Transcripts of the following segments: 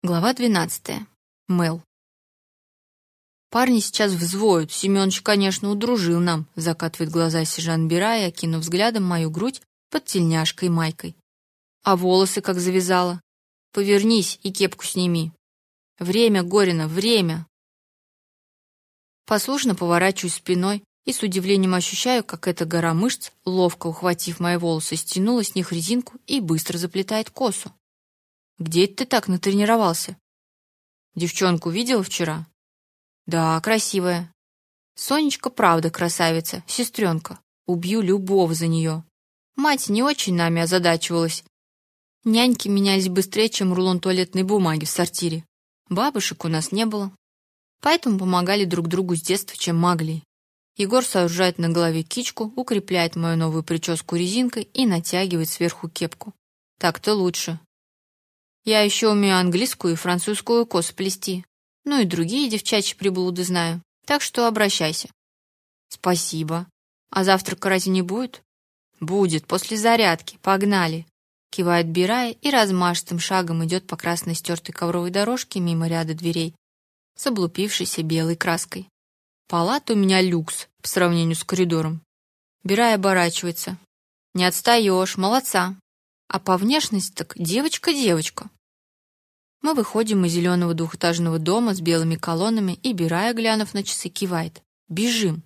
Глава 12. Мэл. Парни сейчас взвоют. Семёныч, конечно, удружил нам, закатывает глаза сержант Бирая, окинув взглядом мою грудь под тельняшкой майкой. А волосы как завязала. Повернись и кепку сними. Время, Горина, время. Послушно поворачиваюсь спиной и с удивлением ощущаю, как эта гора мышц, ловко ухватив мои волосы, стянула с них резинку и быстро заплетает косу. Где это ты так натренировался? Девчонку видел вчера? Да, красивая. Сонечка, правда, красавица, сестренка. Убью любого за нее. Мать не очень нами озадачивалась. Няньки менялись быстрее, чем рулон туалетной бумаги в сортире. Бабушек у нас не было. Поэтому помогали друг другу с детства, чем могли. Егор сооружает на голове кичку, укрепляет мою новую прическу резинкой и натягивает сверху кепку. Так-то лучше. Я еще умею английскую и французскую косу плести. Ну и другие девчачьи приблуды знаю. Так что обращайся. Спасибо. А завтрака разве не будет? Будет, после зарядки. Погнали. Кивает Бирая и размашистым шагом идет по красной стертой ковровой дорожке мимо ряда дверей с облупившейся белой краской. Палата у меня люкс по сравнению с коридором. Бирая оборачивается. Не отстаешь, молодца. А по внешности так девочка-девочка. Мы выходим из зеленого двухэтажного дома с белыми колоннами, и Бирая, глянув на часы, кивает. Бежим.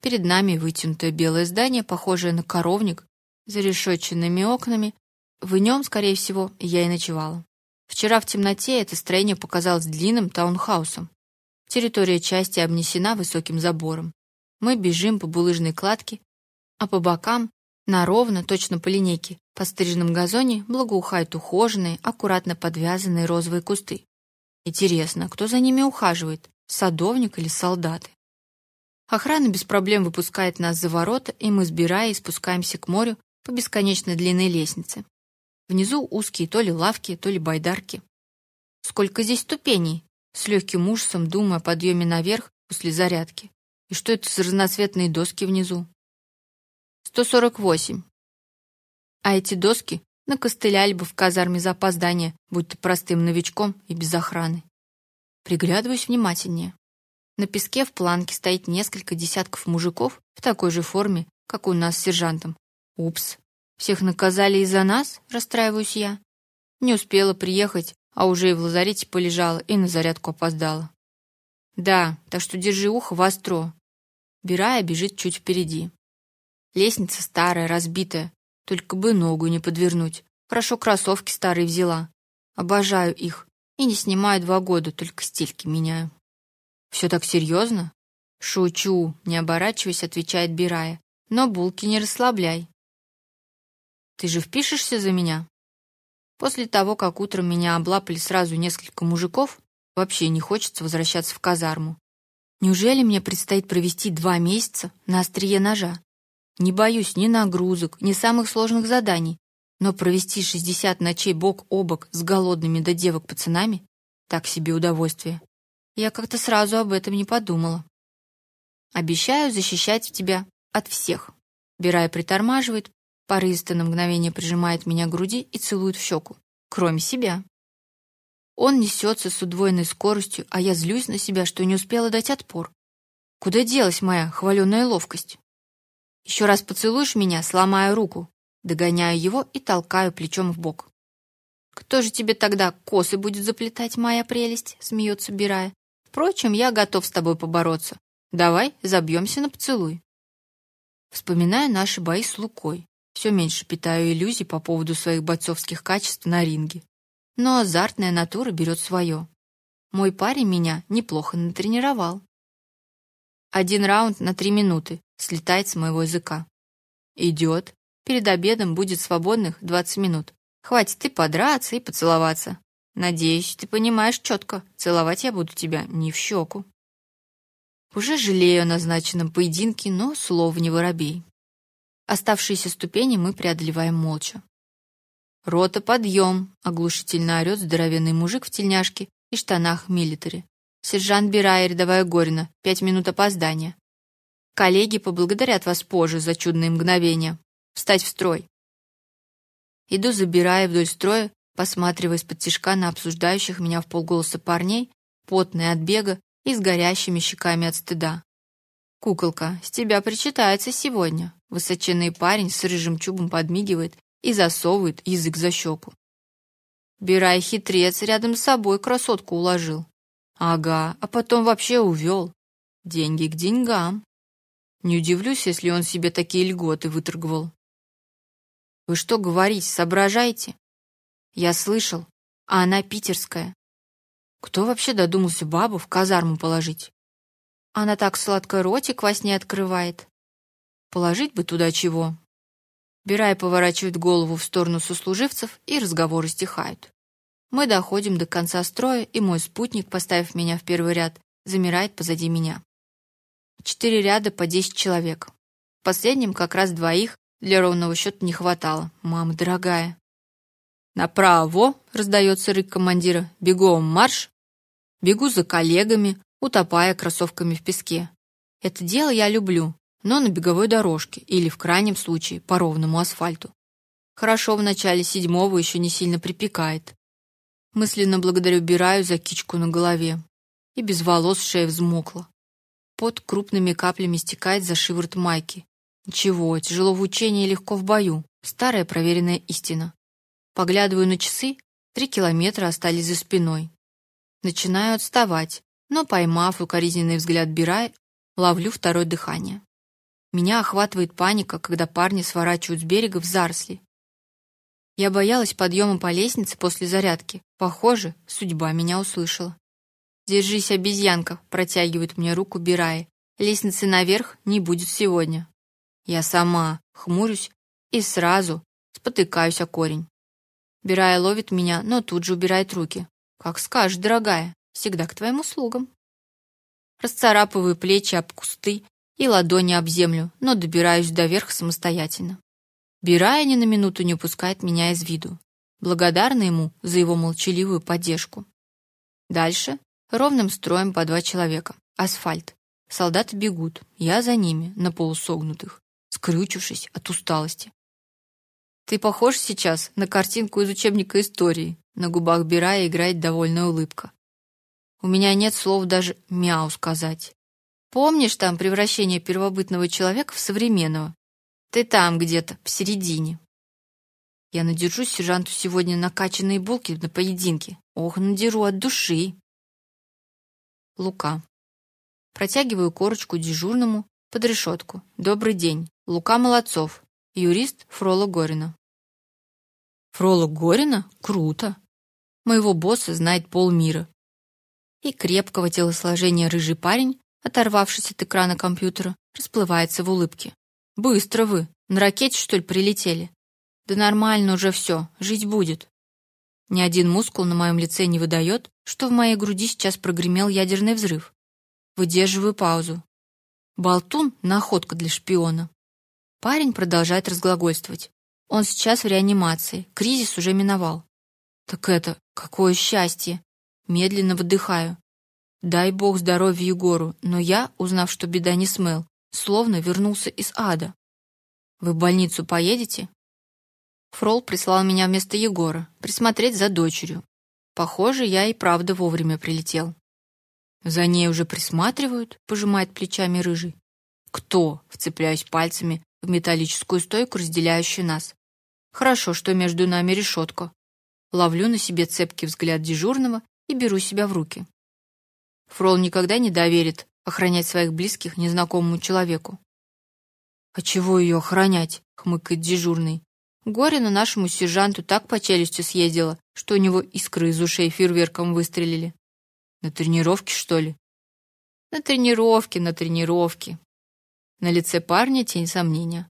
Перед нами вытянутое белое здание, похожее на коровник, за решетчатыми окнами. В нем, скорее всего, я и ночевала. Вчера в темноте это строение показалось длинным таунхаусом. Территория части обнесена высоким забором. Мы бежим по булыжной кладке, а по бокам на ровно, точно по линейке, постриженном газоне благоухают ухоженные, аккуратно подвязанные розовые кусты. Интересно, кто за ними ухаживает? Садовник или солдаты? Охрана без проблем выпускает нас за ворота, и мы, сбирая, спускаемся к морю по бесконечно длинной лестнице. Внизу узкие то ли лавки, то ли байдарки. Сколько здесь ступеней? С легким ужасом думаю о подъеме наверх после зарядки. И что это за разноцветные доски внизу? 148. А эти доски накостыляли бы в казарме за опоздание, будь то простым новичком и без охраны. Приглядываюсь внимательнее. На песке в планке стоит несколько десятков мужиков в такой же форме, как у нас с сержантом. Упс. Всех наказали из-за нас, расстраиваюсь я. Не успела приехать, а уже и в лазарете полежала и на зарядку опоздала. Да, так что держи ухо востро. Бирая бежит чуть впереди. Лестница старая, разбитая, только бы ногу не подвернуть. Хорошо кроссовки старые взяла. Обожаю их. И не снимаю два года, только стельки меняю. Все так серьезно? Шучу, не оборачиваясь, отвечает Бирая. Но булки не расслабляй. Ты же впишешься за меня? После того, как утром меня облапали сразу несколько мужиков, вообще не хочется возвращаться в казарму. Неужели мне предстоит провести два месяца на острие ножа? Не боюсь ни нагрузок, ни самых сложных заданий, но провести 60 ночей бок о бок с голодными до девок пацанами так себе удовольствие. Я как-то сразу об этом не подумала. Обещаю защищать тебя от всех. Бирая притормаживает, порывисто на мгновение прижимает меня к груди и целует в щеку, кроме себя. Он несется с удвоенной скоростью, а я злюсь на себя, что не успела дать отпор. Куда делась моя хваленая ловкость? Еще раз поцелуешь меня, сломаю руку. Догоняю его и толкаю плечом в бок. Кто же тебе тогда косы будет заплетать, моя прелесть? Смеется Бирая. Впрочем, я готов с тобой побороться. Давай забьемся на поцелуй. Вспоминаю наши бои с Лукой. Все меньше питаю иллюзий по поводу своих бойцовских качеств на ринге. Но азартная натура берет свое. Мой парень меня неплохо натренировал. Один раунд на три минуты слетает с моего языка. Идет. Перед обедом будет свободных 20 минут. Хватит и подраться, и поцеловаться. Надеюсь, ты понимаешь четко, целовать я буду тебя не в щеку. Уже жалею о назначенном поединке, но слов не воробей. Оставшиеся ступени мы преодолеваем молча. «Рота, подъем!» — оглушительно орет здоровенный мужик в тельняшке и штанах милитари. «Сержант Бирая, рядовая Горина, пять минут опоздания. Коллеги поблагодарят вас позже за чудные мгновения. Встать в строй. Иду, забирая вдоль строя посматривая из-под тишка на обсуждающих меня в полголоса парней, потные от бега и с горящими щеками от стыда. «Куколка, с тебя причитается сегодня!» Высоченный парень с рыжим чубом подмигивает и засовывает язык за щеку. Бирай хитрец рядом с собой красотку уложил. Ага, а потом вообще увел. Деньги к деньгам. Не удивлюсь, если он себе такие льготы выторговал. Вы что говорите, соображаете? Я слышал, а она питерская. Кто вообще додумался бабу в казарму положить? Она так сладко ротик во сне открывает. Положить бы туда чего. Бирай поворачивает голову в сторону сослуживцев, и разговоры стихают. Мы доходим до конца строя, и мой спутник, поставив меня в первый ряд, замирает позади меня. Четыре ряда по десять человек. В последнем как раз двоих для ровного счета не хватало. Мама дорогая. «Направо!» — раздается рык командира. «Бегом марш!» Бегу за коллегами, утопая кроссовками в песке. Это дело я люблю, но на беговой дорожке или, в крайнем случае, по ровному асфальту. Хорошо в начале седьмого еще не сильно припекает. Мысленно благодарю Бираю за кичку на голове. И без волос шея взмокла. Под крупными каплями стекает за шиворот майки. Ничего, тяжело в учении легко в бою. Старая проверенная истина. Поглядываю на часы, три километра остались за спиной. Начинаю отставать, но, поймав укоризненный взгляд Бирай, ловлю второе дыхание. Меня охватывает паника, когда парни сворачивают с берега в заросли. Я боялась подъема по лестнице после зарядки. Похоже, судьба меня услышала. «Держись, обезьянка», — протягивает мне руку Бирай. «Лестницы наверх не будет сегодня». Я сама хмурюсь и сразу спотыкаюсь о корень. Бирая ловит меня, но тут же убирает руки. «Как скажешь, дорогая, всегда к твоим услугам». Расцарапываю плечи об кусты и ладони об землю, но добираюсь до верха самостоятельно. Бирая ни на минуту не упускает меня из виду, благодарна ему за его молчаливую поддержку. Дальше ровным строем по два человека. Асфальт. Солдаты бегут, я за ними, на полусогнутых, скрючившись от усталости. Ты похож сейчас на картинку из учебника истории. На губах Бирая играет довольная улыбка. У меня нет слов даже мяу сказать. Помнишь там превращение первобытного человека в современного? Ты там где-то, посередине. Я надержу сержанту сегодня накачанные булки на поединке. Ох, надеру от души. Лука. Протягиваю корочку дежурному под решетку. Добрый день. Лука Молодцов. Юрист Фрола Горина. Фрола Горина? Круто. Моего босса знает полмира. И крепкого телосложения рыжий парень оторвавшись от экрана компьютера, расплывается в улыбке. «Быстро вы! На ракете, что ли, прилетели?» «Да нормально уже все, жить будет». Ни один мускул на моем лице не выдает, что в моей груди сейчас прогремел ядерный взрыв. Выдерживаю паузу. Болтун — находка для шпиона. Парень продолжает разглагольствовать. Он сейчас в реанимации, кризис уже миновал. Так это, какое счастье! Медленно выдыхаю. Дай бог здоровья Егору, но я, узнав, что беда не смыл, словно вернулся из ада. Вы в больницу поедете? Фрол прислал меня вместо Егора присмотреть за дочерью. Похоже, я и правда вовремя прилетел. За ней уже присматривают, пожимает плечами рыжий. Кто? Вцепляюсь пальцами в металлическую стойку, разделяющую нас. Хорошо, что между нами решетка. Ловлю на себе цепкий взгляд дежурного и беру себя в руки. Фрол никогда не доверит охранять своих близких незнакомому человеку. «А чего ее охранять?» — хмыкает дежурный. Горе на нашему сержанту так по челюсти съездило, что у него искры из ушей фейерверком выстрелили. На тренировке, что ли? На тренировке, на тренировке. На лице парня тень сомнения.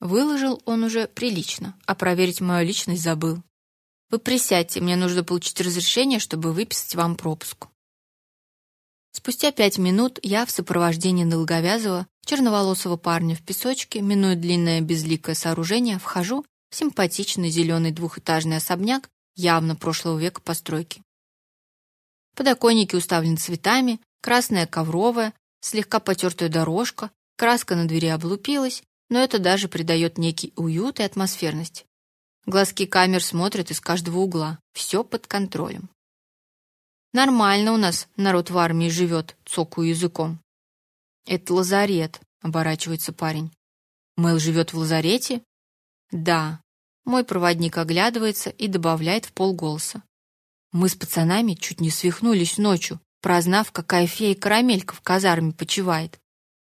Выложил он уже прилично, а проверить мою личность забыл. Вы присядьте, мне нужно получить разрешение, чтобы выписать вам пропуск. Спустя пять минут я в сопровождении долговязого, черноволосого парня в песочке, минуя длинное безликое сооружение, вхожу в симпатичный зеленый двухэтажный особняк явно прошлого века постройки. Подоконники уставлены цветами, красная ковровая, слегка потертая дорожка, краска на двери облупилась, но это даже придает некий уют и атмосферность. Глазки камер смотрят из каждого угла. Все под контролем. Нормально у нас народ в армии живет, цокаю языком. Это лазарет, оборачивается парень. Мэл живет в лазарете? Да. Мой проводник оглядывается и добавляет в полголоса. Мы с пацанами чуть не свихнулись ночью, прознав, какая фея-карамелька в казарме почивает.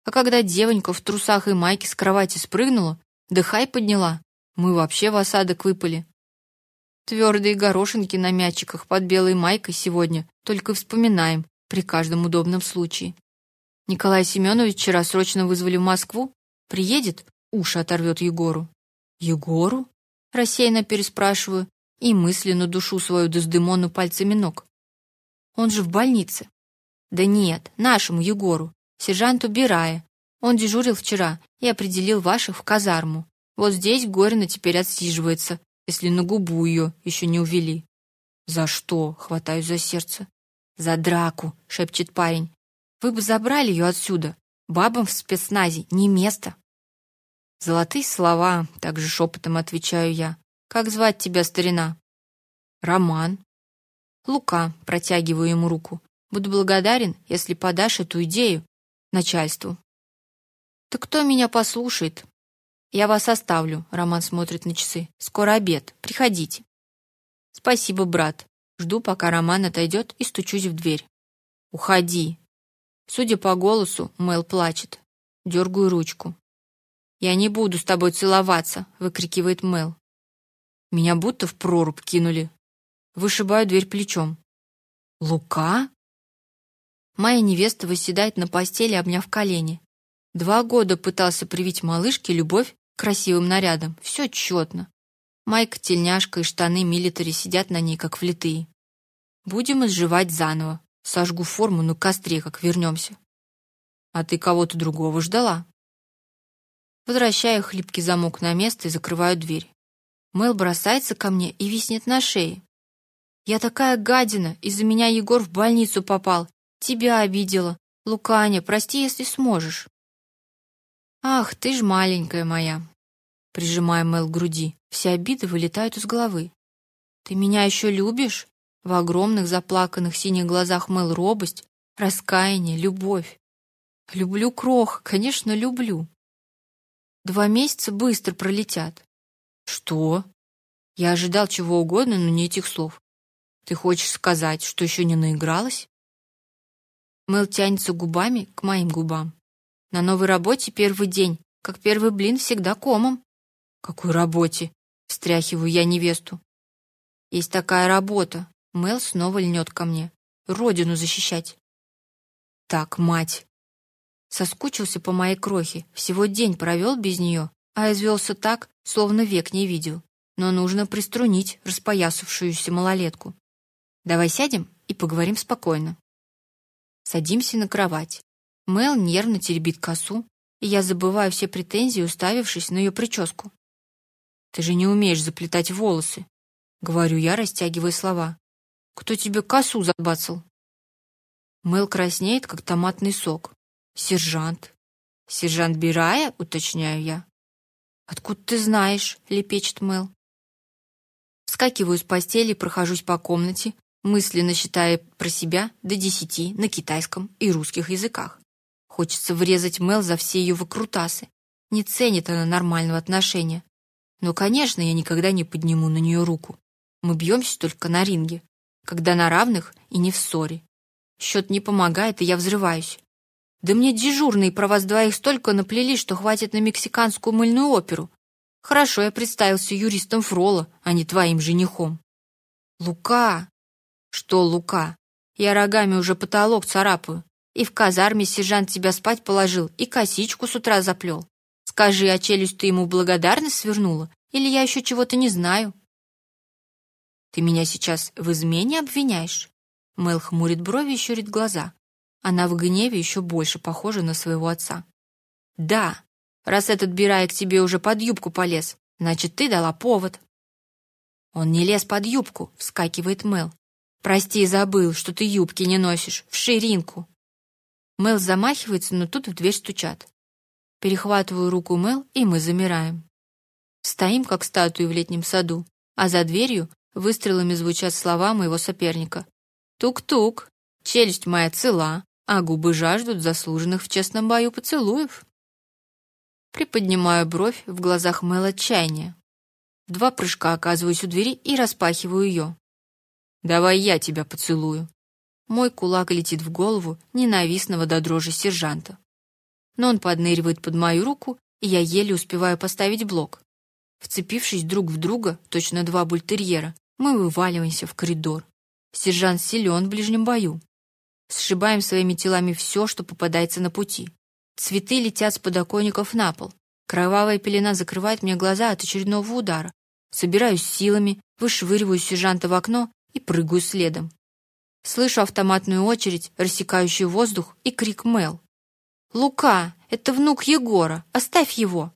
А когда девонька в трусах и майке с кровати спрыгнула, дыхай подняла, мы вообще в осадок выпали. Твердые горошинки на мячиках под белой майкой сегодня только вспоминаем при каждом удобном случае. Николай Семенович вчера срочно вызвали в Москву. Приедет, уши оторвет Егору. Егору? Рассеянно переспрашиваю и мысленно душу свою Дездемону пальцами ног. Он же в больнице. Да нет, нашему Егору, сержанту Бирая. Он дежурил вчера и определил ваших в казарму. Вот здесь Горина теперь отсиживается, если на губу ее еще не увели. За что? Хватаюсь за сердце. За драку, шепчет парень. Вы бы забрали ее отсюда. Бабам в спецназе не место. Золотые слова, также шепотом отвечаю я. Как звать тебя, старина? Роман. Лука, протягиваю ему руку. Буду благодарен, если подашь эту идею начальству. Так кто меня послушает? Я вас оставлю, Роман смотрит на часы. Скоро обед. Приходите. Спасибо, брат. Жду, пока Роман отойдет, и стучусь в дверь. Уходи. Судя по голосу, Мэл плачет. Дергаю ручку. Я не буду с тобой целоваться, выкрикивает Мэл. Меня будто в прорубь кинули. Вышибаю дверь плечом. Лука? Моя невеста восседает на постели, обняв колени. Два года пытался привить малышке любовь красивым нарядам. Все четно. Майка, тельняшка и штаны милитари сидят на ней, как влитые. Будем изживать заново. Сожгу форму на костре, как вернемся. А ты кого-то другого ждала? Возвращаю хлипкий замок на место и закрываю дверь. Мэл бросается ко мне и виснет на шее. Я такая гадина, из-за меня Егор в больницу попал. Тебя обидела. Луканя, прости, если сможешь. Ах, ты ж маленькая моя. Прижимая Мэл к груди, все обиды вылетают из головы. Ты меня еще любишь? В огромных заплаканных синих глазах Мэл робость, раскаяние, любовь. Люблю крох, конечно, люблю. Два месяца быстро пролетят. Что? Я ожидал чего угодно, но не этих слов. Ты хочешь сказать, что еще не наигралась? Мэл тянется губами к моим губам. На новой работе первый день, как первый блин, всегда комом. Какой работе? Встряхиваю я невесту. Есть такая работа. Мэл снова льнет ко мне. Родину защищать. Так, мать. Соскучился по моей крохе. Всего день провел без нее, а извелся так, словно век не видел. Но нужно приструнить распоясавшуюся малолетку. Давай сядем и поговорим спокойно. Садимся на кровать. Мел нервно теребит косу, и я забываю все претензии, уставившись на ее прическу. Ты же не умеешь заплетать волосы, говорю я, растягивая слова. Кто тебе косу забацал? Мел краснеет, как томатный сок. Сержант. Сержант Бирая, уточняю я. Откуда ты знаешь? лепечет Мел. Вскакиваю с постели, прохожусь по комнате, мысленно считая про себя до десяти на китайском и русских языках. Хочется врезать Мел за все ее выкрутасы. Не ценит она нормального отношения. Но, конечно, я никогда не подниму на нее руку. Мы бьемся только на ринге, когда на равных и не в ссоре. Счет не помогает, и я взрываюсь. Да мне дежурные про вас двоих столько наплели, что хватит на мексиканскую мыльную оперу. Хорошо, я представился юристом Фрола, а не твоим женихом. Лука! Что, Лука? Я рогами уже потолок царапаю. И в казарме сержант тебя спать положил, и косичку с утра заплел. Скажи, а челюсть ты ему благодарность свернула? Или я еще чего-то не знаю? Ты меня сейчас в измене обвиняешь? Мэл хмурит брови и щурит глаза. Она в гневе еще больше похожа на своего отца. Да, раз этот Бирай к тебе уже под юбку полез, значит, ты дала повод. Он не лез под юбку, вскакивает Мэл. Прости, забыл, что ты юбки не носишь, в ширинку. Мэл замахивается, но тут в дверь стучат. Перехватываю руку Мэл, и мы замираем. Стоим, как статуи в летнем саду, а за дверью выстрелами звучат слова моего соперника. Тук-тук, челюсть моя цела, а губы жаждут заслуженных в честном бою поцелуев. Приподнимаю бровь, в глазах Мэл отчаяние. Два прыжка оказываюсь у двери и распахиваю ее. «Давай я тебя поцелую». Мой кулак летит в голову ненавистного до дрожи сержанта. Но он подныривает под мою руку, и я еле успеваю поставить блок. Вцепившись друг в друга, точно два бультерьера, мы вываливаемся в коридор. Сержант силен в ближнем бою. Сшибаем своими телами все, что попадается на пути. Цветы летят с подоконников на пол. Кровавая пелена закрывает мне глаза от очередного удара. Собираюсь силами, вышвыриваю сержанта в окно и прыгаю следом. Слышу автоматную очередь, рассекающую воздух, и крик Мел. «Лука, это внук Егора, оставь его!»